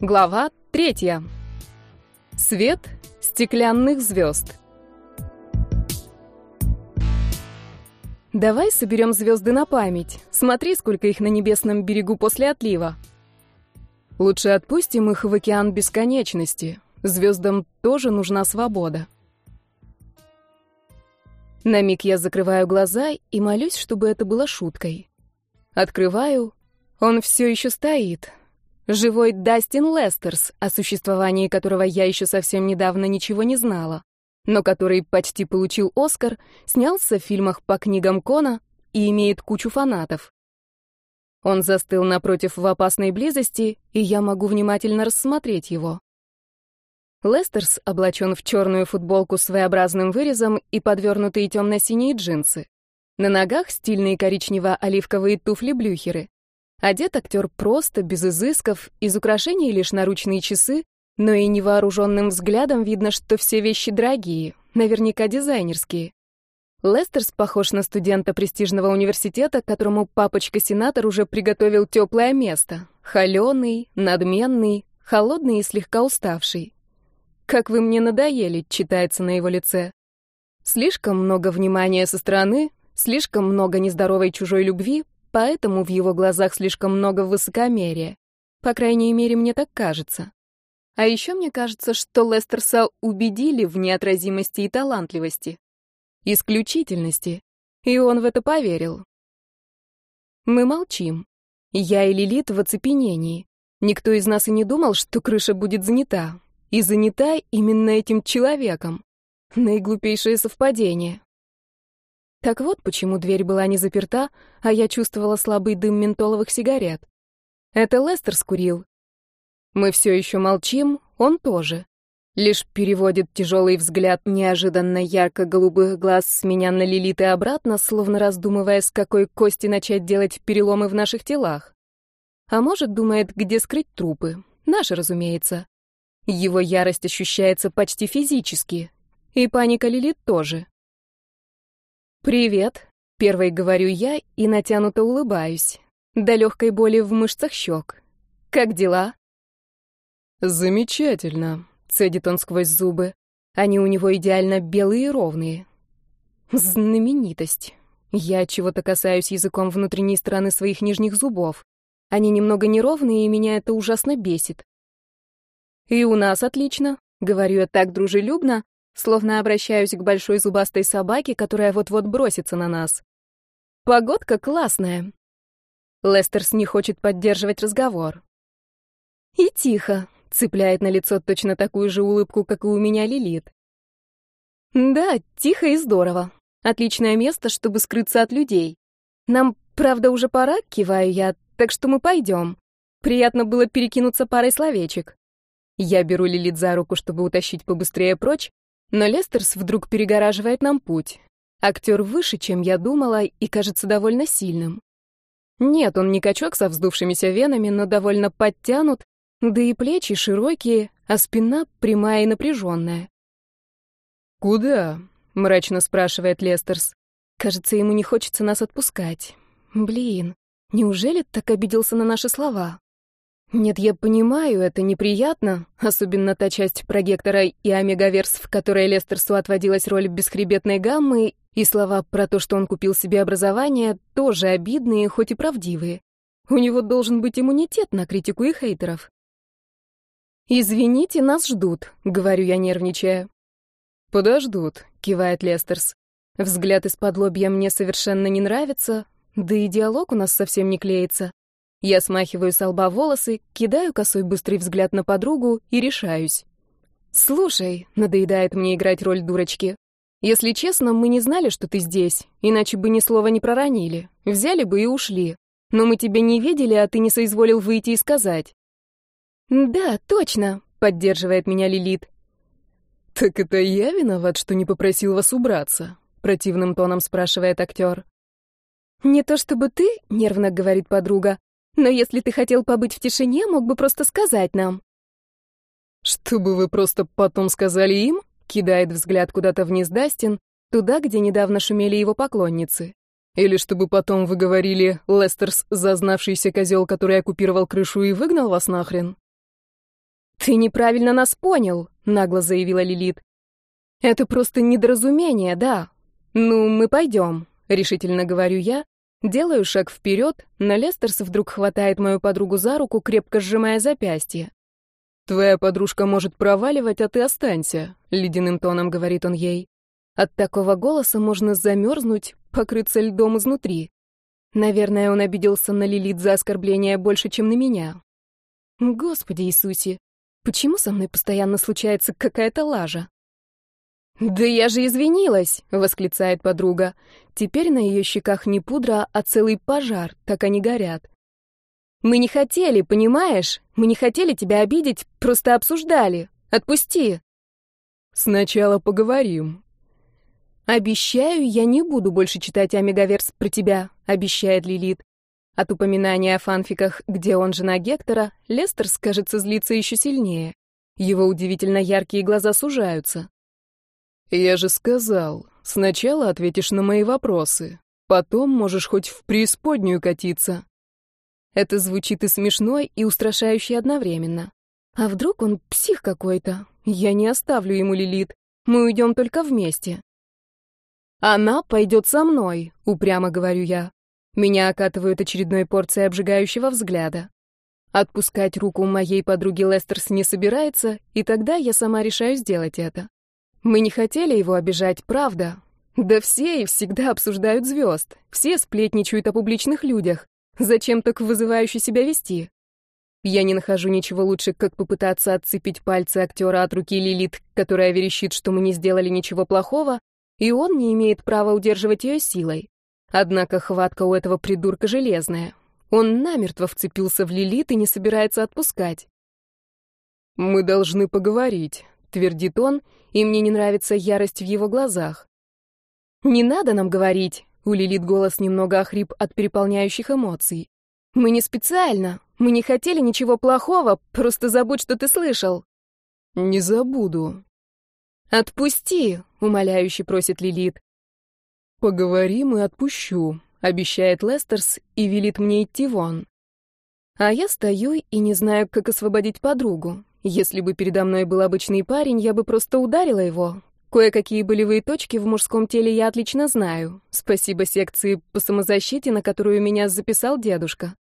Глава третья. Свет стеклянных звезд. Давай соберем звезды на память. Смотри, сколько их на небесном берегу после отлива. Лучше отпустим их в океан бесконечности. Звездам тоже нужна свобода. На миг я закрываю глаза и молюсь, чтобы это было шуткой. Открываю. Он все еще стоит, Живой Дастин Лестерс, о существовании которого я еще совсем недавно ничего не знала, но который почти получил Оскар, снялся в фильмах по книгам Кона и имеет кучу фанатов. Он застыл напротив в опасной близости, и я могу внимательно рассмотреть его. Лестерс облачен в черную футболку с V-образным вырезом и подвернутые темно-синие джинсы. На ногах стильные коричнево-оливковые туфли-блюхеры. Одет актер просто, без изысков, из украшений лишь наручные часы, но и невооруженным взглядом видно, что все вещи дорогие, наверняка дизайнерские. Лестерс похож на студента престижного университета, которому папочка-сенатор уже приготовил теплое место. Холеный, надменный, холодный и слегка уставший. «Как вы мне надоели», — читается на его лице. Слишком много внимания со стороны, слишком много нездоровой чужой любви, Поэтому в его глазах слишком много высокомерия. По крайней мере, мне так кажется. А еще мне кажется, что Лестерса убедили в неотразимости и талантливости. Исключительности. И он в это поверил. Мы молчим. Я и Лилит в оцепенении. Никто из нас и не думал, что крыша будет занята. И занята именно этим человеком. Наиглупейшее совпадение. Так вот, почему дверь была не заперта, а я чувствовала слабый дым ментоловых сигарет. Это Лестер скурил. Мы все еще молчим, он тоже. Лишь переводит тяжелый взгляд неожиданно ярко-голубых глаз с меня на Лилит и обратно, словно раздумывая, с какой кости начать делать переломы в наших телах. А может, думает, где скрыть трупы. Наши, разумеется. Его ярость ощущается почти физически. И паника Лилит тоже. «Привет», — первой говорю я и натянуто улыбаюсь. До легкой боли в мышцах щек. «Как дела?» «Замечательно», — цедит он сквозь зубы. Они у него идеально белые и ровные. Знаменитость. Я чего-то касаюсь языком внутренней стороны своих нижних зубов. Они немного неровные, и меня это ужасно бесит. «И у нас отлично», — говорю я так дружелюбно, словно обращаюсь к большой зубастой собаке, которая вот-вот бросится на нас. Погодка классная. Лестерс не хочет поддерживать разговор. И тихо, цепляет на лицо точно такую же улыбку, как и у меня Лилит. Да, тихо и здорово. Отличное место, чтобы скрыться от людей. Нам, правда, уже пора, киваю я, так что мы пойдем. Приятно было перекинуться парой словечек. Я беру Лилит за руку, чтобы утащить побыстрее прочь, но Лестерс вдруг перегораживает нам путь. Актер выше, чем я думала, и кажется довольно сильным. Нет, он не качок со вздувшимися венами, но довольно подтянут, да и плечи широкие, а спина прямая и напряженная. «Куда?» — мрачно спрашивает Лестерс. Кажется, ему не хочется нас отпускать. Блин, неужели так обиделся на наши слова? Нет, я понимаю, это неприятно, особенно та часть прогектора и омегаверс, в которой Лестерсу отводилась роль бесхребетной гаммы, и слова про то, что он купил себе образование, тоже обидные, хоть и правдивые. У него должен быть иммунитет на критику и хейтеров. «Извините, нас ждут», — говорю я, нервничая. «Подождут», — кивает Лестерс. Взгляд из-под лобья мне совершенно не нравится, да и диалог у нас совсем не клеится. Я смахиваю с лба волосы, кидаю косой быстрый взгляд на подругу и решаюсь. «Слушай», — надоедает мне играть роль дурочки, «если честно, мы не знали, что ты здесь, иначе бы ни слова не проронили, взяли бы и ушли. Но мы тебя не видели, а ты не соизволил выйти и сказать». «Да, точно», — поддерживает меня Лилит. «Так это я виноват, что не попросил вас убраться?» — противным тоном спрашивает актер. «Не то чтобы ты», — нервно говорит подруга, но если ты хотел побыть в тишине, мог бы просто сказать нам». «Чтобы вы просто потом сказали им?» — кидает взгляд куда-то вниз Дастин, туда, где недавно шумели его поклонницы. «Или чтобы потом вы говорили, Лестерс, зазнавшийся козел, который оккупировал крышу и выгнал вас нахрен?» «Ты неправильно нас понял», — нагло заявила Лилит. «Это просто недоразумение, да. Ну, мы пойдем», — решительно говорю я, делаю шаг вперед, но Лестерс вдруг хватает мою подругу за руку, крепко сжимая запястье. «Твоя подружка может проваливать, а ты останься», — ледяным тоном говорит он ей. От такого голоса можно замерзнуть, покрыться льдом изнутри. Наверное, он обиделся на Лилит за оскорбление больше, чем на меня. Господи Иисусе, почему со мной постоянно случается какая-то лажа? «Да я же извинилась!» — восклицает подруга. Теперь на ее щеках не пудра, а целый пожар, так они горят. «Мы не хотели, понимаешь? Мы не хотели тебя обидеть, просто обсуждали. Отпусти!» «Сначала поговорим». «Обещаю, я не буду больше читать Омегаверс про тебя», — обещает Лилит. От упоминания о фанфиках, где он жена Гектора, Лестер, скажется, злиться еще сильнее. Его удивительно яркие глаза сужаются. «Я же сказал, сначала ответишь на мои вопросы, потом можешь хоть в преисподнюю катиться». Это звучит и смешно, и устрашающе одновременно. А вдруг он псих какой-то? Я не оставлю ему Лилит. Мы уйдем только вместе. Она пойдет со мной, упрямо говорю я. Меня окатывают очередной порцией обжигающего взгляда. Отпускать руку моей подруги Лестерс не собирается, и тогда я сама решаю сделать это. Мы не хотели его обижать, правда. Да все и всегда обсуждают звезд. Все сплетничают о публичных людях. Зачем так вызывающе себя вести? Я не нахожу ничего лучше, как попытаться отцепить пальцы актера от руки Лилит, которая верещит, что мы не сделали ничего плохого, и он не имеет права удерживать ее силой. Однако хватка у этого придурка железная. Он намертво вцепился в Лилит и не собирается отпускать. «Мы должны поговорить», — твердит он, и мне не нравится ярость в его глазах. «Не надо нам говорить», — у Лилит голос немного охрип от переполняющих эмоций. «Мы не специально, мы не хотели ничего плохого, просто забудь, что ты слышал». «Не забуду». «Отпусти», — умоляюще просит Лилит. «Поговорим и отпущу», — обещает Лестерс и велит мне идти вон. А я стою и не знаю, как освободить подругу. Если бы передо мной был обычный парень, я бы просто ударила его. Кое-какие болевые точки в мужском теле я отлично знаю. Спасибо секции по самозащите, на которую меня записал дедушка.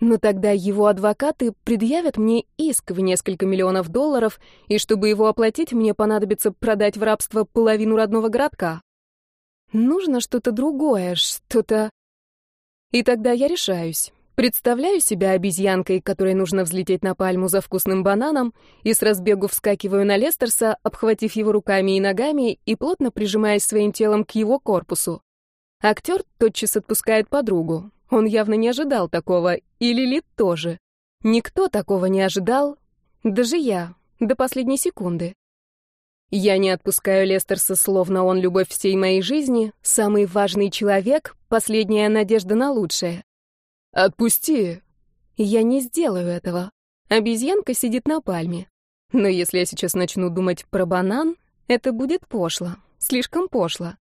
Но тогда его адвокаты предъявят мне иск в несколько миллионов долларов, и чтобы его оплатить, мне понадобится продать в рабство половину родного городка. Нужно что-то другое, что-то... И тогда я решаюсь. Представляю себя обезьянкой, которой нужно взлететь на пальму за вкусным бананом, и с разбегу вскакиваю на Лестерса, обхватив его руками и ногами и плотно прижимаясь своим телом к его корпусу. Актер тотчас отпускает подругу. Он явно не ожидал такого, и Лилит тоже. Никто такого не ожидал, даже я, до последней секунды. Я не отпускаю Лестерса, словно он любовь всей моей жизни, самый важный человек, последняя надежда на лучшее. «Отпусти!» Я не сделаю этого. Обезьянка сидит на пальме. Но если я сейчас начну думать про банан, это будет пошло. Слишком пошло.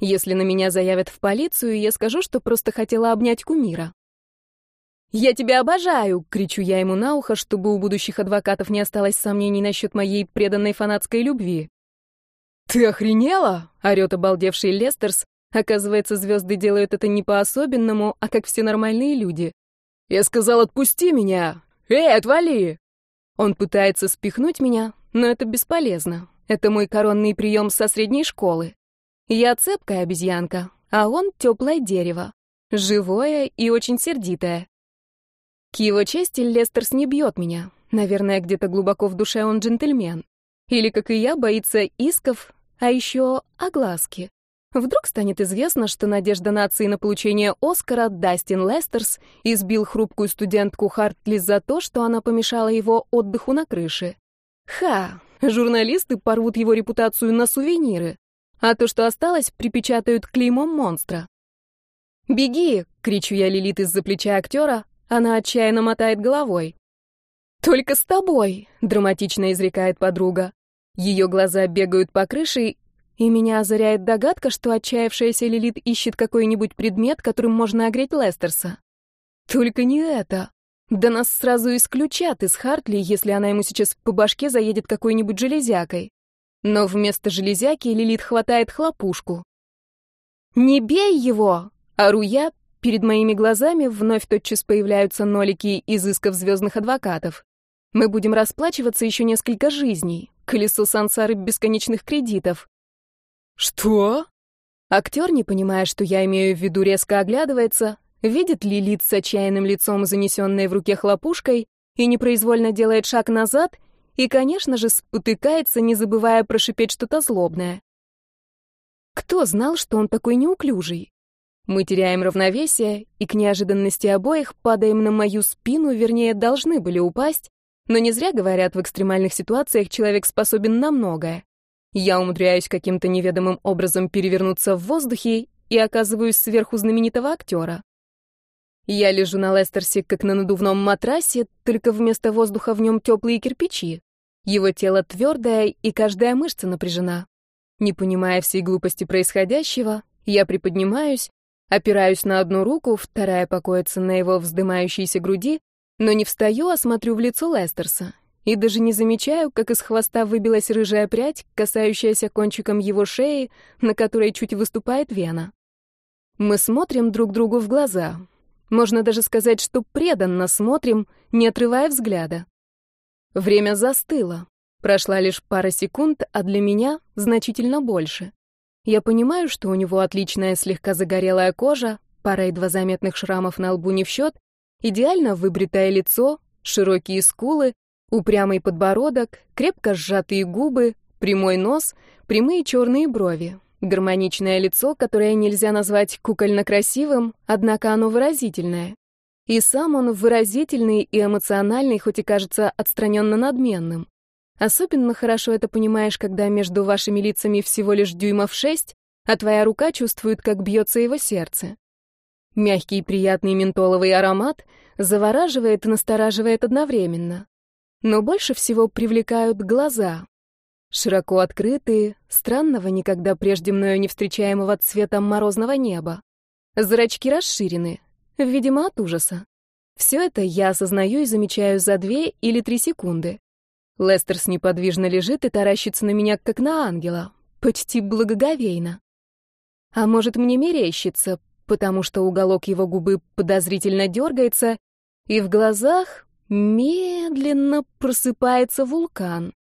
Если на меня заявят в полицию, я скажу, что просто хотела обнять кумира. «Я тебя обожаю!» — кричу я ему на ухо, чтобы у будущих адвокатов не осталось сомнений насчет моей преданной фанатской любви. «Ты охренела?» — орёт обалдевший Лестерс, Оказывается, звезды делают это не по-особенному, а как все нормальные люди. «Я сказал, отпусти меня! Эй, отвали!» Он пытается спихнуть меня, но это бесполезно. Это мой коронный прием со средней школы. Я цепкая обезьянка, а он теплое дерево. Живое и очень сердитое. К его чести Лестерс не бьет меня. Наверное, где-то глубоко в душе он джентльмен. Или, как и я, боится исков, а еще огласки. Вдруг станет известно, что надежда нации на получение Оскара Дастин Лестерс избил хрупкую студентку Хартли за то, что она помешала его отдыху на крыше. Ха! Журналисты порвут его репутацию на сувениры, а то, что осталось, припечатают клеймом монстра. «Беги!» — кричу я Лилит из-за плеча актера, она отчаянно мотает головой. «Только с тобой!» — драматично изрекает подруга. Ее глаза бегают по крыше, и меня озаряет догадка, что отчаявшаяся Лилит ищет какой-нибудь предмет, которым можно огреть Лестерса. Только не это. Да нас сразу исключат из Хартли, если она ему сейчас по башке заедет какой-нибудь железякой. Но вместо железяки Лилит хватает хлопушку. «Не бей его!» — ору я. Перед моими глазами вновь тотчас появляются нолики изысков звездных адвокатов. Мы будем расплачиваться еще несколько жизней. Колесо сансары бесконечных кредитов. «Что?» Актер, не понимая, что я имею в виду, резко оглядывается, видит Лилит с отчаянным лицом, занесенной в руке хлопушкой, и непроизвольно делает шаг назад, и, конечно же, спотыкается, не забывая прошипеть что-то злобное. Кто знал, что он такой неуклюжий? Мы теряем равновесие, и к неожиданности обоих падаем на мою спину, вернее, должны были упасть, но не зря говорят, в экстремальных ситуациях человек способен на многое. Я умудряюсь каким-то неведомым образом перевернуться в воздухе и оказываюсь сверху знаменитого актера. Я лежу на Лестерсе, как на надувном матрасе, только вместо воздуха в нем теплые кирпичи. Его тело твердое, и каждая мышца напряжена. Не понимая всей глупости происходящего, я приподнимаюсь, опираюсь на одну руку, вторая покоится на его вздымающейся груди, но не встаю, а смотрю в лицо Лестерса. И даже не замечаю, как из хвоста выбилась рыжая прядь, касающаяся кончиком его шеи, на которой чуть выступает вена. Мы смотрим друг другу в глаза. Можно даже сказать, что преданно смотрим, не отрывая взгляда. Время застыло. Прошла лишь пара секунд, а для меня значительно больше. Я понимаю, что у него отличная слегка загорелая кожа, пара едва заметных шрамов на лбу не в счет, идеально выбритое лицо, широкие скулы, упрямый подбородок, крепко сжатые губы, прямой нос, прямые черные брови. Гармоничное лицо, которое нельзя назвать кукольно красивым, однако оно выразительное. И сам он выразительный и эмоциональный, хоть и кажется отстраненно надменным. Особенно хорошо это понимаешь, когда между вашими лицами всего лишь дюймов шесть, а твоя рука чувствует, как бьется его сердце. Мягкий приятный ментоловый аромат завораживает и настораживает одновременно. Но больше всего привлекают глаза, Широко открытые, странного никогда прежде мною не встречаемого цвета морозного неба. Зрачки расширены, видимо, от ужаса. Все это я осознаю и замечаю за две или три секунды. Лестерс неподвижно лежит и таращится на меня, как на ангела, почти благоговейно. А может, мне мерещится, потому что уголок его губы подозрительно дергается, и в глазах медленно просыпается вулкан.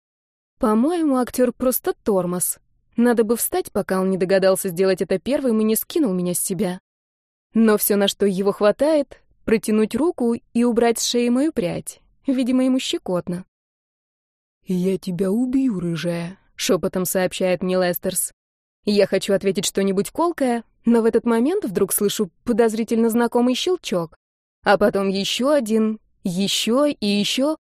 По-моему, актер просто тормоз. Надо бы встать, пока он не догадался сделать это первым и не скинул меня с себя. Но все, на что его хватает, протянуть руку и убрать с шеи мою прядь. Видимо, ему щекотно. «Я тебя убью, рыжая», — шепотом сообщает мне Лестерс. Я хочу ответить что-нибудь колкое, но в этот момент вдруг слышу подозрительно знакомый щелчок. А потом еще один, еще и еще.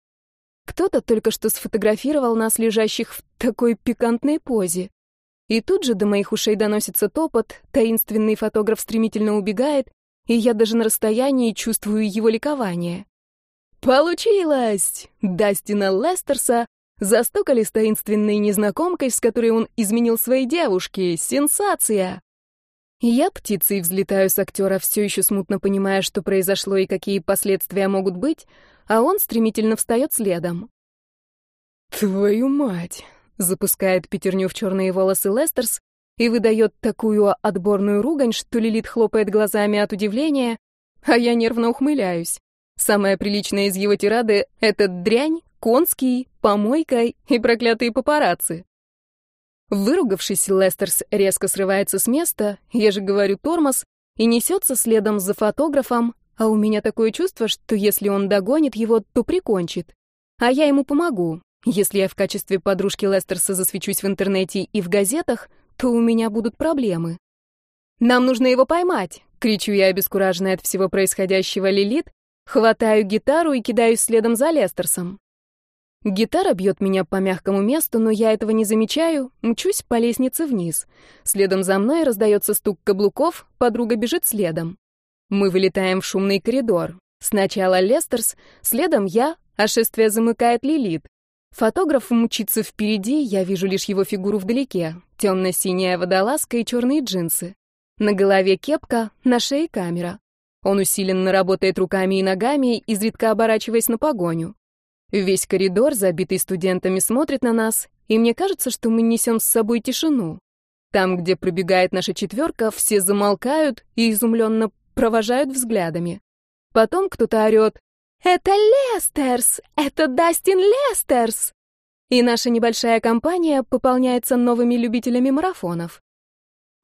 Кто-то только что сфотографировал нас, лежащих в такой пикантной позе. И тут же до моих ушей доносится топот, таинственный фотограф стремительно убегает, и я даже на расстоянии чувствую его ликование. Получилось! Дастина Лестерса застукали с таинственной незнакомкой, с которой он изменил своей девушке. Сенсация! Я птицей взлетаю с актера, все еще смутно понимая, что произошло и какие последствия могут быть, а он стремительно встает следом. «Твою мать!» — запускает пятерню в черные волосы Лестерс и выдает такую отборную ругань, что Лилит хлопает глазами от удивления, а я нервно ухмыляюсь. Самое приличное из его тирады — это дрянь конский, помойка и проклятые папарацци. Выругавшись, Лестерс резко срывается с места, я же говорю тормоз, и несется следом за фотографом, а у меня такое чувство, что если он догонит его, то прикончит. А я ему помогу. Если я в качестве подружки Лестерса засвечусь в интернете и в газетах, то у меня будут проблемы. «Нам нужно его поймать!» — кричу я, обескураженная от всего происходящего Лилит, хватаю гитару и кидаюсь следом за Лестерсом. Гитара бьет меня по мягкому месту, но я этого не замечаю, мчусь по лестнице вниз. Следом за мной раздается стук каблуков, подруга бежит следом. Мы вылетаем в шумный коридор. Сначала Лестерс, следом я, а шествие замыкает Лилит. Фотограф мчится впереди, я вижу лишь его фигуру вдалеке. Темно-синяя водолазка и черные джинсы. На голове кепка, на шее камера. Он усиленно работает руками и ногами, изредка оборачиваясь на погоню. Весь коридор, забитый студентами, смотрит на нас, и мне кажется, что мы несем с собой тишину. Там, где пробегает наша четверка, все замолкают и изумленно провожают взглядами. Потом кто-то орет «Это Лестерс! Это Дастин Лестерс!» И наша небольшая компания пополняется новыми любителями марафонов.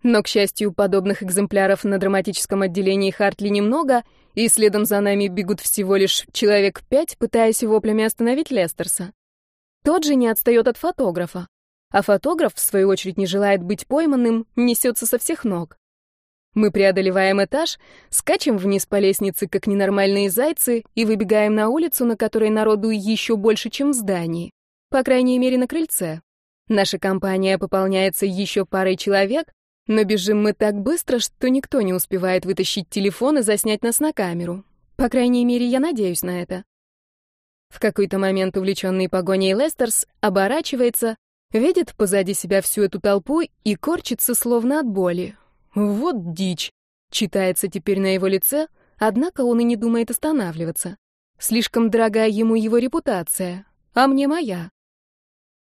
Но, к счастью, подобных экземпляров на драматическом отделении Хартли немного, и следом за нами бегут всего лишь человек пять, пытаясь воплями остановить Лестерса. Тот же не отстает от фотографа. А фотограф, в свою очередь, не желает быть пойманным, несется со всех ног. Мы преодолеваем этаж, скачем вниз по лестнице, как ненормальные зайцы, и выбегаем на улицу, на которой народу еще больше, чем в здании. По крайней мере, на крыльце. Наша компания пополняется еще парой человек, но бежим мы так быстро, что никто не успевает вытащить телефон и заснять нас на камеру. По крайней мере, я надеюсь на это. В какой-то момент увлеченный погоней Лестерс оборачивается, видит позади себя всю эту толпу и корчится словно от боли. Вот дичь. Читается теперь на его лице, однако он и не думает останавливаться. Слишком дорогая ему его репутация, а мне моя.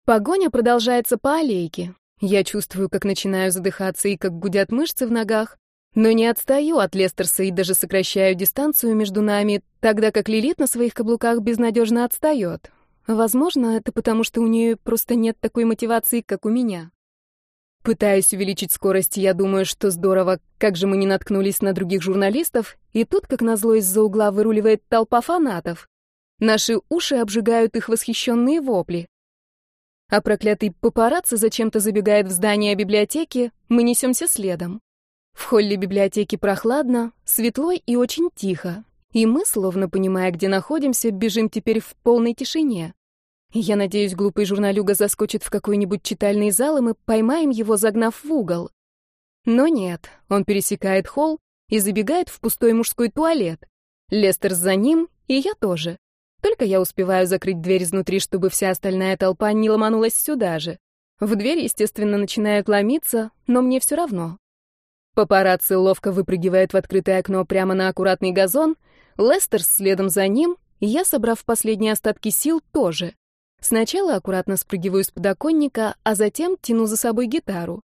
Погоня продолжается по аллейке. Я чувствую, как начинаю задыхаться и как гудят мышцы в ногах, но не отстаю от Лестерса и даже сокращаю дистанцию между нами, тогда как Лилит на своих каблуках безнадежно отстает. Возможно, это потому, что у нее просто нет такой мотивации, как у меня. Пытаясь увеличить скорость, я думаю, что здорово, как же мы не наткнулись на других журналистов, и тут, как назло, из-за угла выруливает толпа фанатов. Наши уши обжигают их восхищенные вопли. А проклятый папарацци зачем-то забегает в здание библиотеки, мы несемся следом. В холле библиотеки прохладно, светло и очень тихо, и мы, словно понимая, где находимся, бежим теперь в полной тишине. Я надеюсь, глупый журналюга заскочит в какой-нибудь читальный зал, и мы поймаем его, загнав в угол. Но нет, он пересекает холл и забегает в пустой мужской туалет. Лестер за ним, и я тоже. Только я успеваю закрыть дверь изнутри, чтобы вся остальная толпа не ломанулась сюда же. В дверь, естественно, начинают ломиться, но мне все равно. Папарацци ловко выпрыгивает в открытое окно прямо на аккуратный газон, Лестер следом за ним, и я, собрав последние остатки сил, тоже. Сначала аккуратно спрыгиваю с подоконника, а затем тяну за собой гитару.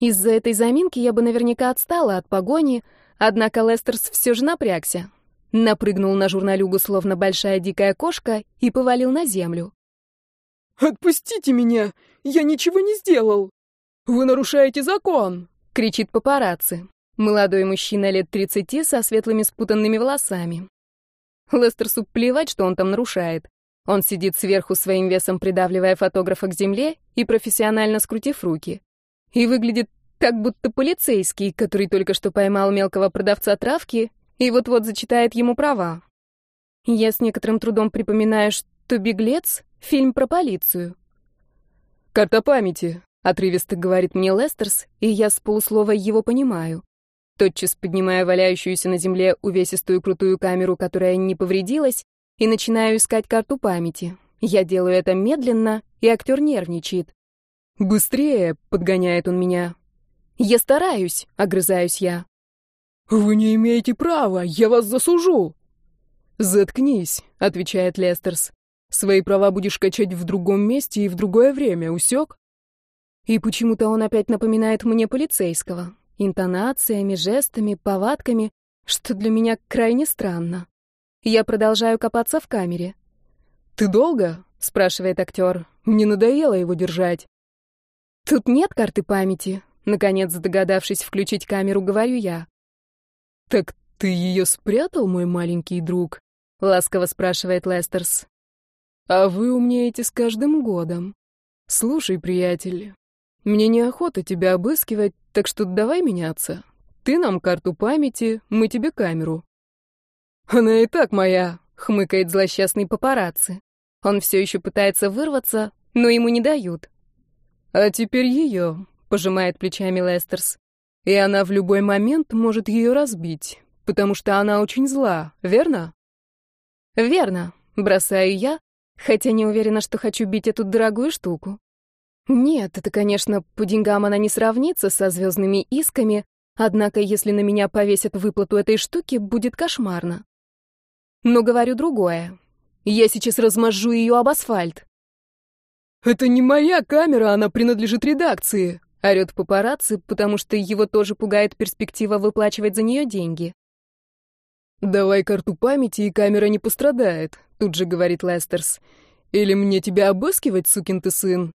Из-за этой заминки я бы наверняка отстала от погони, однако Лестерс все же напрягся. Напрыгнул на журналюгу, словно большая дикая кошка, и повалил на землю. «Отпустите меня! Я ничего не сделал! Вы нарушаете закон!» — кричит папарацци. Молодой мужчина лет тридцати со светлыми спутанными волосами. Лестерсу плевать, что он там нарушает. Он сидит сверху своим весом, придавливая фотографа к земле и профессионально скрутив руки. И выглядит так, будто полицейский, который только что поймал мелкого продавца травки и вот-вот зачитает ему права. Я с некоторым трудом припоминаю, что «Беглец» — фильм про полицию. «Карта памяти», — отрывисто говорит мне Лестерс, и я с полуслова его понимаю. Тотчас поднимаю валяющуюся на земле увесистую крутую камеру, которая не повредилась, и начинаю искать карту памяти. Я делаю это медленно, и актер нервничает. «Быстрее!» — подгоняет он меня. «Я стараюсь!» — огрызаюсь я. «Вы не имеете права! Я вас засужу!» «Заткнись!» — отвечает Лестерс. «Свои права будешь качать в другом месте и в другое время, усек?» И почему-то он опять напоминает мне полицейского. Интонациями, жестами, повадками, что для меня крайне странно. Я продолжаю копаться в камере. «Ты долго?» — спрашивает актер. «Мне надоело его держать». «Тут нет карты памяти», — наконец догадавшись включить камеру, говорю я. «Так ты ее спрятал, мой маленький друг?» — ласково спрашивает Лестерс. «А вы умнеете с каждым годом. Слушай, приятель, мне неохота тебя обыскивать, так что давай меняться. Ты нам карту памяти, мы тебе камеру. «Она и так моя», — хмыкает злосчастный папарацци. Он все еще пытается вырваться, но ему не дают. «А теперь ее», — пожимает плечами Лестерс. «И она в любой момент может ее разбить, потому что она очень зла, верно?» «Верно», — бросаю я, хотя не уверена, что хочу бить эту дорогую штуку. Нет, это, конечно, по деньгам она не сравнится со звездными исками, Однако, если на меня повесят выплату этой штуки, будет кошмарно. Но говорю другое. Я сейчас размажу ее об асфальт. «Это не моя камера, она принадлежит редакции», — орёт папарацци, потому что его тоже пугает перспектива выплачивать за нее деньги. «Давай карту памяти, и камера не пострадает», — тут же говорит Лестерс. «Или мне тебя обыскивать, сукин ты сын?»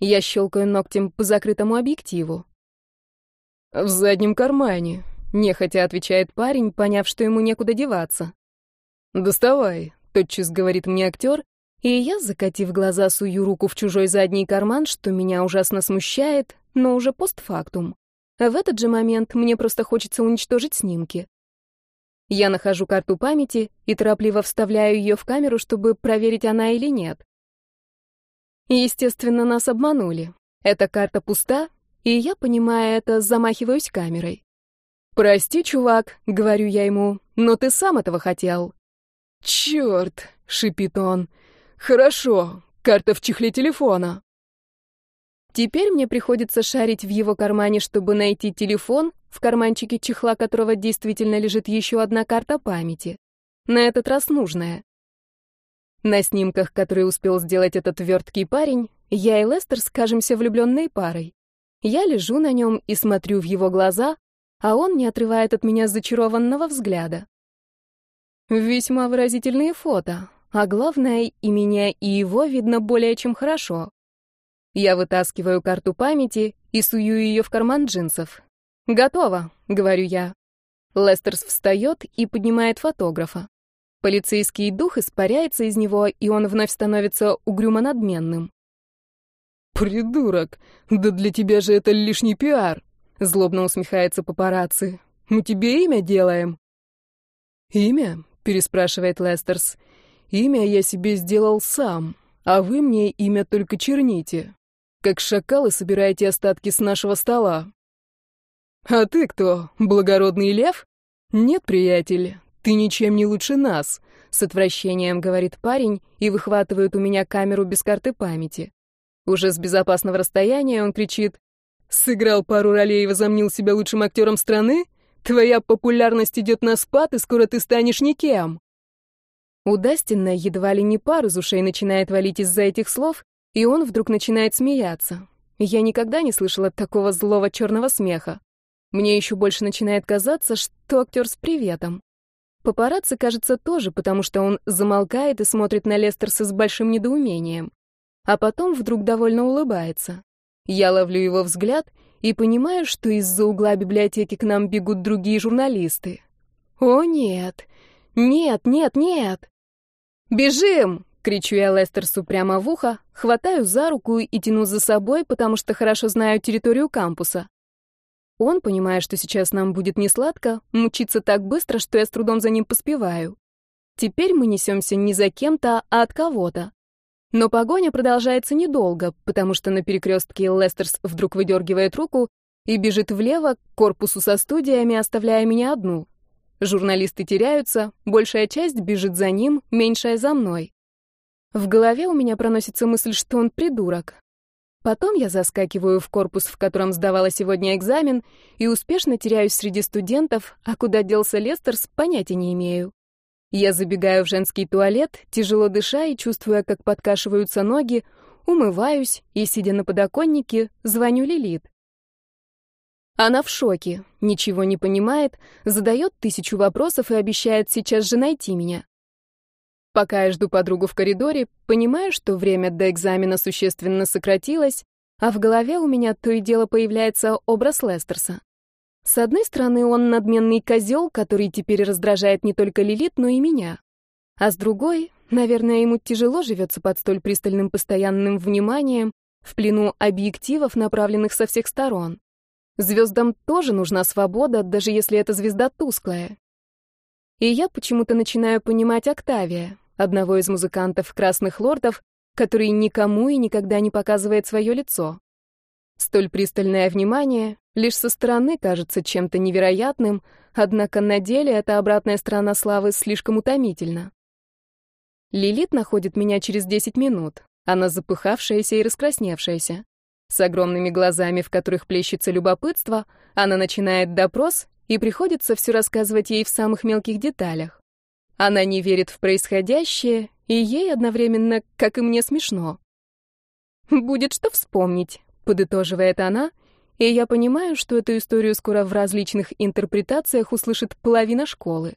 Я щелкаю ногтем по закрытому объективу. «В заднем кармане», — нехотя отвечает парень, поняв, что ему некуда деваться. «Доставай», — тотчас говорит мне актер, и я, закатив глаза, сую руку в чужой задний карман, что меня ужасно смущает, но уже постфактум. В этот же момент мне просто хочется уничтожить снимки. Я нахожу карту памяти и торопливо вставляю ее в камеру, чтобы проверить, она или нет. Естественно, нас обманули. Эта карта пуста, и я, понимая это, замахиваюсь камерой. «Прости, чувак», — говорю я ему, — «но ты сам этого хотел». «Черт!» — шипит он. «Хорошо, карта в чехле телефона». Теперь мне приходится шарить в его кармане, чтобы найти телефон, в карманчике чехла которого действительно лежит еще одна карта памяти. На этот раз нужная. На снимках, которые успел сделать этот верткий парень, я и Лестер скажемся влюбленной парой. Я лежу на нем и смотрю в его глаза, а он не отрывает от меня зачарованного взгляда. Весьма выразительные фото, а главное, и меня, и его видно более чем хорошо. Я вытаскиваю карту памяти и сую ее в карман джинсов. «Готово», — говорю я. Лестерс встает и поднимает фотографа. Полицейский дух испаряется из него, и он вновь становится угрюмо-надменным. «Придурок! Да для тебя же это лишний пиар!» — злобно усмехается папарацци. «Мы тебе имя делаем». «Имя?» — переспрашивает Лестерс. «Имя я себе сделал сам, а вы мне имя только черните. Как шакалы собираете остатки с нашего стола». «А ты кто, благородный лев?» «Нет, приятель, ты ничем не лучше нас», — с отвращением говорит парень и выхватывает у меня камеру без карты памяти. Уже с безопасного расстояния он кричит «Сыграл пару ролей и возомнил себя лучшим актером страны? Твоя популярность идет на спад, и скоро ты станешь никем. У Дастина едва ли не пар из ушей начинает валить из-за этих слов, и он вдруг начинает смеяться. Я никогда не слышала такого злого черного смеха. Мне еще больше начинает казаться, что актер с приветом. Папарацци, кажется, тоже, потому что он замолкает и смотрит на Лестерса с большим недоумением. А потом вдруг довольно улыбается. Я ловлю его взгляд и понимаю, что из-за угла библиотеки к нам бегут другие журналисты. О, нет! Нет, нет, нет! «Бежим!» — кричу я Лестерсу прямо в ухо, хватаю за руку и тяну за собой, потому что хорошо знаю территорию кампуса. Он, понимая, что сейчас нам будет несладко, мучится так быстро, что я с трудом за ним поспеваю. Теперь мы несемся не за кем-то, а от кого-то. Но погоня продолжается недолго, потому что на перекрестке Лестерс вдруг выдергивает руку и бежит влево к корпусу со студиями, оставляя меня одну. Журналисты теряются, большая часть бежит за ним, меньшая за мной. В голове у меня проносится мысль, что он придурок. Потом я заскакиваю в корпус, в котором сдавала сегодня экзамен, и успешно теряюсь среди студентов, а куда делся Лестерс, понятия не имею. Я забегаю в женский туалет, тяжело дыша и чувствуя, как подкашиваются ноги, умываюсь и, сидя на подоконнике, звоню Лилит. Она в шоке, ничего не понимает, задает тысячу вопросов и обещает сейчас же найти меня. Пока я жду подругу в коридоре, понимаю, что время до экзамена существенно сократилось, а в голове у меня то и дело появляется образ Лестерса. С одной стороны, он надменный козел, который теперь раздражает не только Лилит, но и меня. А с другой, наверное, ему тяжело живется под столь пристальным постоянным вниманием, в плену объективов, направленных со всех сторон. Звездам тоже нужна свобода, даже если эта звезда тусклая. И я почему-то начинаю понимать Октавия, одного из музыкантов «Красных лордов», который никому и никогда не показывает свое лицо. Столь пристальное внимание лишь со стороны кажется чем-то невероятным, однако на деле эта обратная сторона славы слишком утомительна. Лилит находит меня через 10 минут. Она запыхавшаяся и раскрасневшаяся. С огромными глазами, в которых плещется любопытство, она начинает допрос, и приходится все рассказывать ей в самых мелких деталях. Она не верит в происходящее, и ей одновременно, как и мне, смешно. «Будет что вспомнить», — подытоживает она, и я понимаю, что эту историю скоро в различных интерпретациях услышит половина школы.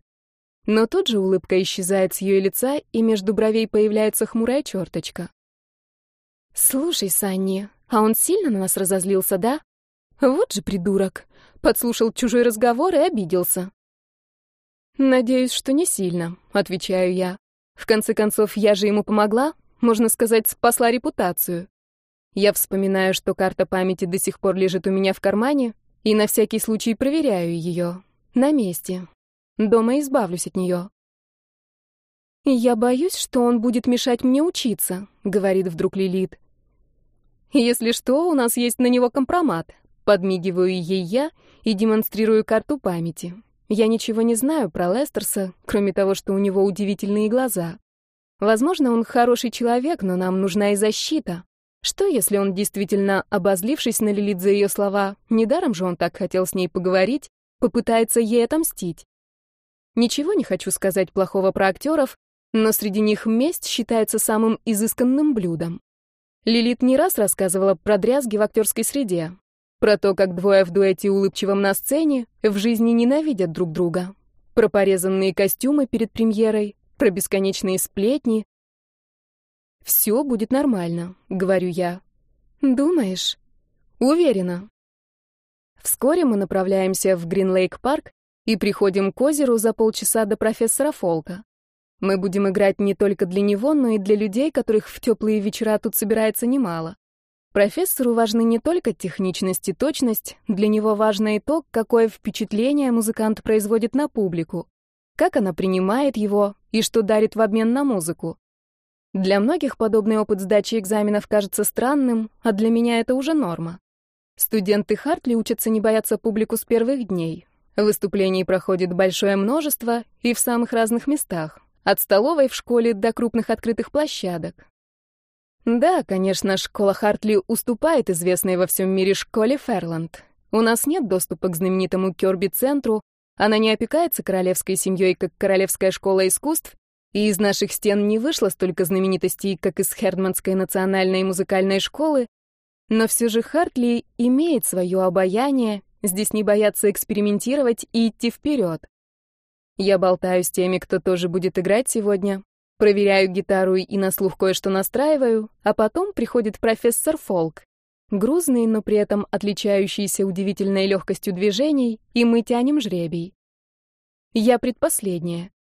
Но тут же улыбка исчезает с ее лица, и между бровей появляется хмурая черточка. «Слушай, Санни, а он сильно на нас разозлился, да? Вот же придурок. Подслушал чужой разговор и обиделся». «Надеюсь, что не сильно», — отвечаю я. «В конце концов, я же ему помогла, можно сказать, спасла репутацию». Я вспоминаю, что карта памяти до сих пор лежит у меня в кармане, и на всякий случай проверяю ее. На месте. Дома избавлюсь от нее. «Я боюсь, что он будет мешать мне учиться», — говорит вдруг Лилит. «Если что, у нас есть на него компромат», — подмигиваю ей я и демонстрирую карту памяти. Я ничего не знаю про Лестерса, кроме того, что у него удивительные глаза. Возможно, он хороший человек, но нам нужна и защита. Что, если он действительно, обозлившись на Лилит за ее слова, недаром же он так хотел с ней поговорить, попытается ей отомстить? Ничего не хочу сказать плохого про актеров, но среди них месть считается самым изысканным блюдом. Лилит не раз рассказывала про дрязги в актерской среде, про то, как двое в дуэте улыбчивом на сцене в жизни ненавидят друг друга, про порезанные костюмы перед премьерой, про бесконечные сплетни, «Все будет нормально», — говорю я. «Думаешь?» «Уверена». Вскоре мы направляемся в Гринлейк-парк и приходим к озеру за полчаса до профессора Фолка. Мы будем играть не только для него, но и для людей, которых в теплые вечера тут собирается немало. Профессору важны не только техничность и точность, для него важно и то, какое впечатление музыкант производит на публику, как она принимает его и что дарит в обмен на музыку. Для многих подобный опыт сдачи экзаменов кажется странным, а для меня это уже норма. Студенты Хартли учатся не бояться публику с первых дней. Выступлений проходит большое множество и в самых разных местах, от столовой в школе до крупных открытых площадок. Да, конечно, школа Хартли уступает известной во всем мире школе Ферланд. У нас нет доступа к знаменитому Кёрби-центру, она не опекается королевской семьей, как Королевская школа искусств, и из наших стен не вышло столько знаменитостей, как из Хердманской национальной музыкальной школы, но все же Хартли имеет свое обаяние, здесь не боятся экспериментировать и идти вперед. Я болтаю с теми, кто тоже будет играть сегодня, проверяю гитару и на слух кое-что настраиваю, а потом приходит профессор Фолк, грузный, но при этом отличающийся удивительной легкостью движений, и мы тянем жребий. Я предпоследняя.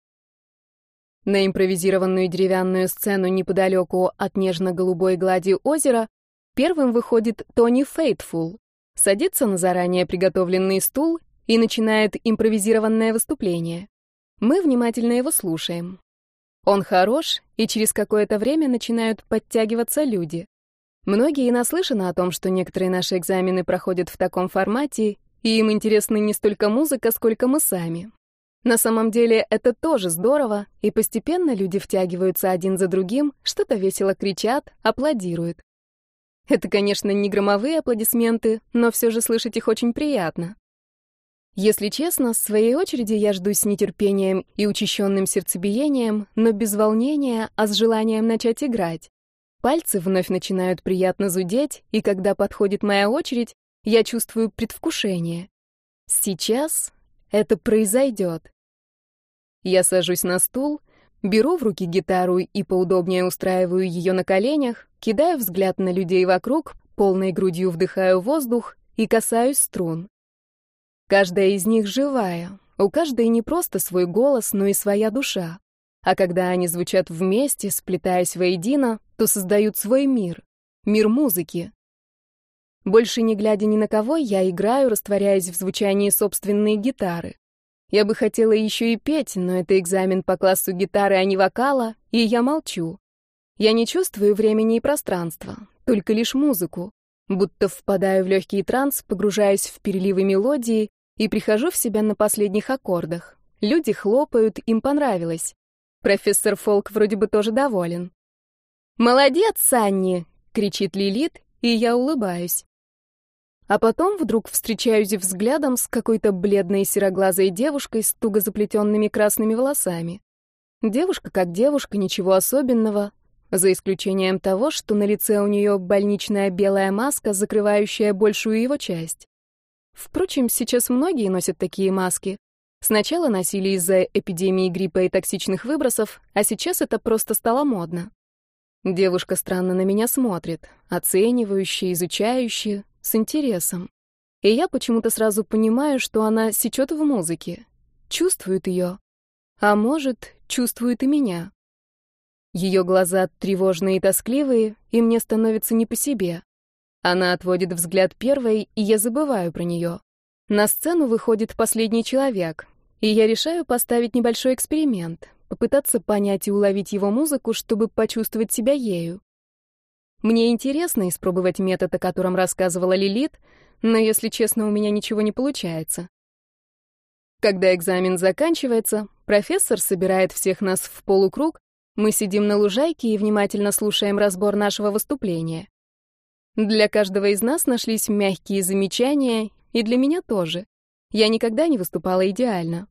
На импровизированную деревянную сцену неподалеку от нежно-голубой глади озера первым выходит Тони Фейтфул, садится на заранее приготовленный стул и начинает импровизированное выступление. Мы внимательно его слушаем. Он хорош, и через какое-то время начинают подтягиваться люди. Многие наслышаны о том, что некоторые наши экзамены проходят в таком формате, и им интересны не столько музыка, сколько мы сами. На самом деле это тоже здорово, и постепенно люди втягиваются один за другим, что-то весело кричат, аплодируют. Это, конечно, не громовые аплодисменты, но все же слышать их очень приятно. Если честно, с своей очереди я жду с нетерпением и учащенным сердцебиением, но без волнения, а с желанием начать играть. Пальцы вновь начинают приятно зудеть, и когда подходит моя очередь, я чувствую предвкушение. Сейчас это произойдет. Я сажусь на стул, беру в руки гитару и поудобнее устраиваю ее на коленях, кидаю взгляд на людей вокруг, полной грудью вдыхаю воздух и касаюсь струн. Каждая из них живая, у каждой не просто свой голос, но и своя душа. А когда они звучат вместе, сплетаясь воедино, то создают свой мир, мир музыки. Больше не глядя ни на кого, я играю, растворяясь в звучании собственной гитары. Я бы хотела еще и петь, но это экзамен по классу гитары, а не вокала, и я молчу. Я не чувствую времени и пространства, только лишь музыку. Будто впадаю в легкий транс, погружаюсь в переливы мелодии и прихожу в себя на последних аккордах. Люди хлопают, им понравилось. Профессор Фолк вроде бы тоже доволен. «Молодец, Санни!» — кричит Лилит, и я улыбаюсь. А потом вдруг встречаюсь взглядом с какой-то бледной сероглазой девушкой с туго заплетенными красными волосами. Девушка как девушка, ничего особенного, за исключением того, что на лице у нее больничная белая маска, закрывающая большую его часть. Впрочем, сейчас многие носят такие маски. Сначала носили из-за эпидемии гриппа и токсичных выбросов, а сейчас это просто стало модно. Девушка странно на меня смотрит, оценивающе, изучающе, с интересом. И я почему-то сразу понимаю, что она сечет в музыке, чувствует ее. А может, чувствует и меня. Ее глаза тревожные и тоскливые, и мне становится не по себе. Она отводит взгляд первой, и я забываю про нее. На сцену выходит последний человек, и я решаю поставить небольшой эксперимент, попытаться понять и уловить его музыку, чтобы почувствовать себя ею. Мне интересно испробовать метод, о котором рассказывала Лилит, но, если честно, у меня ничего не получается. Когда экзамен заканчивается, профессор собирает всех нас в полукруг, мы сидим на лужайке и внимательно слушаем разбор нашего выступления. Для каждого из нас нашлись мягкие замечания, и для меня тоже. Я никогда не выступала идеально.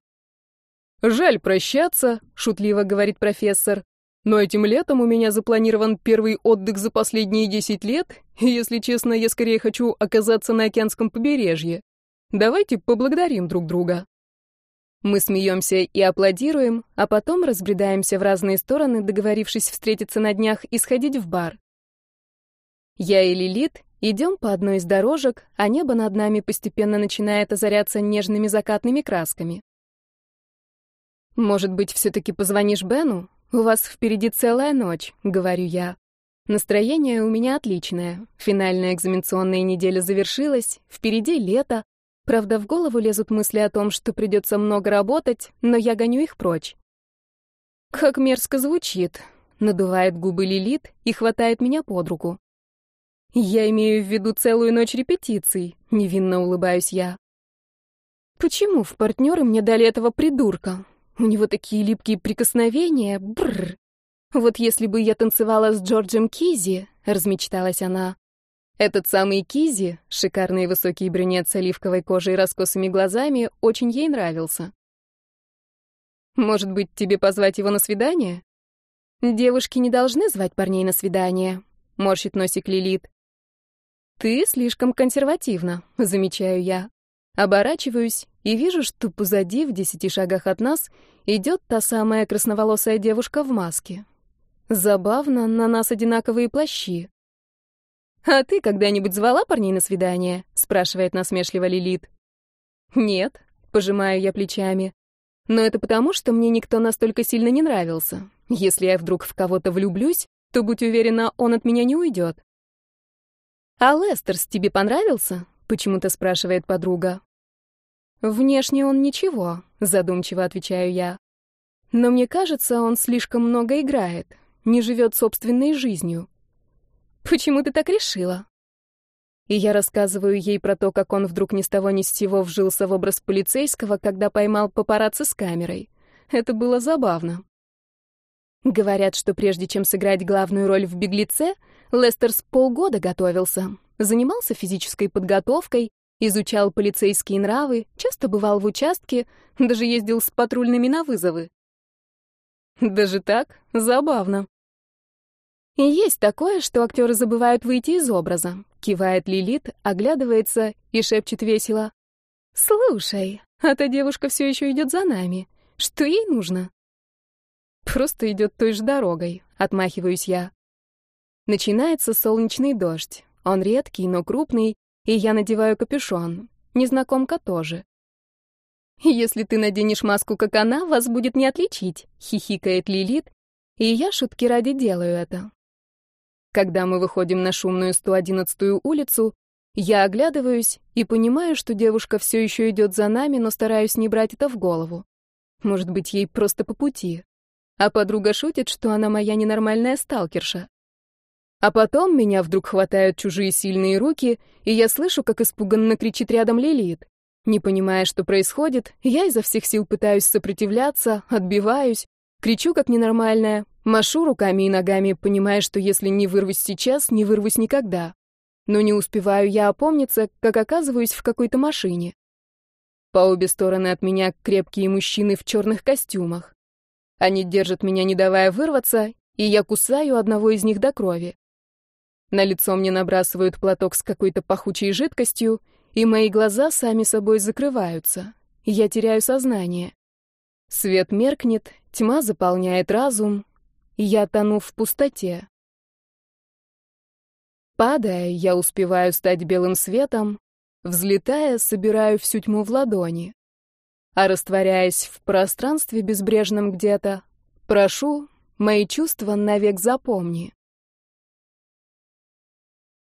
«Жаль прощаться», — шутливо говорит профессор. «Но этим летом у меня запланирован первый отдых за последние десять лет, и, если честно, я скорее хочу оказаться на океанском побережье. Давайте поблагодарим друг друга». Мы смеемся и аплодируем, а потом разбредаемся в разные стороны, договорившись встретиться на днях и сходить в бар. Я и Лилит идем по одной из дорожек, а небо над нами постепенно начинает озаряться нежными закатными красками. «Может быть, все-таки позвонишь Бену? У вас впереди целая ночь», — говорю я. Настроение у меня отличное. Финальная экзаменационная неделя завершилась, впереди лето. Правда, в голову лезут мысли о том, что придется много работать, но я гоню их прочь. Как мерзко звучит. Надувает губы Лилит и хватает меня под руку. Я имею в виду целую ночь репетиций, невинно улыбаюсь я. Почему в партнеры мне дали этого придурка? У него такие липкие прикосновения. Бррр. Вот если бы я танцевала с Джорджем Кизи, размечталась она. Этот самый Кизи, шикарный высокий брюнет с оливковой кожей и раскосыми глазами, очень ей нравился. Может быть, тебе позвать его на свидание? Девушки не должны звать парней на свидание, морщит носик Лилит. Ты слишком консервативна, замечаю я. Оборачиваюсь и вижу, что позади, в десяти шагах от нас, идет та самая красноволосая девушка в маске. Забавно, на нас одинаковые плащи. «А ты когда-нибудь звала парней на свидание?» — спрашивает насмешливо Лилит. «Нет», — пожимаю я плечами. «Но это потому, что мне никто настолько сильно не нравился. Если я вдруг в кого-то влюблюсь, то, будь уверена, он от меня не уйдет». «А Лестерс тебе понравился?» почему-то спрашивает подруга. Внешне он ничего, задумчиво отвечаю я. Но мне кажется, он слишком много играет, не живет собственной жизнью. Почему ты так решила? И я рассказываю ей про то, как он вдруг ни с того ни с сего вжился в образ полицейского, когда поймал папарацци с камерой. Это было забавно. Говорят, что прежде чем сыграть главную роль в «Беглеце», Лестер с полгода готовился, занимался физической подготовкой, изучал полицейские нравы, часто бывал в участке, даже ездил с патрульными на вызовы. Даже так? Забавно. И есть такое, что актеры забывают выйти из образа. Кивает Лилит, оглядывается и шепчет весело. «Слушай, а та девушка все еще идет за нами. Что ей нужно?» «Просто идет той же дорогой», — отмахиваюсь я. Начинается солнечный дождь. Он редкий, но крупный, и я надеваю капюшон. Незнакомка тоже. «Если ты наденешь маску, как она, вас будет не отличить», — хихикает Лилит, и я шутки ради делаю это. Когда мы выходим на шумную 111-ю улицу, я оглядываюсь и понимаю, что девушка все еще идет за нами, но стараюсь не брать это в голову. Может быть, ей просто по пути. А подруга шутит, что она моя ненормальная сталкерша. А потом меня вдруг хватают чужие сильные руки, и я слышу, как испуганно кричит рядом Лилит. Не понимая, что происходит, я изо всех сил пытаюсь сопротивляться, отбиваюсь, кричу как ненормальная, машу руками и ногами, понимая, что если не вырвусь сейчас, не вырвусь никогда. но не успеваю я опомниться, как оказываюсь в какой-то машине. По обе стороны от меня крепкие мужчины в черных костюмах. Они держат меня, не давая вырваться, и я кусаю одного из них до крови. На лицо мне набрасывают платок с какой-то пахучей жидкостью, и мои глаза сами собой закрываются. Я теряю сознание. Свет меркнет, тьма заполняет разум, я тону в пустоте. Падая, я успеваю стать белым светом, взлетая, собираю всю тьму в ладони. А растворяясь в пространстве безбрежном где-то, прошу, мои чувства навек запомни.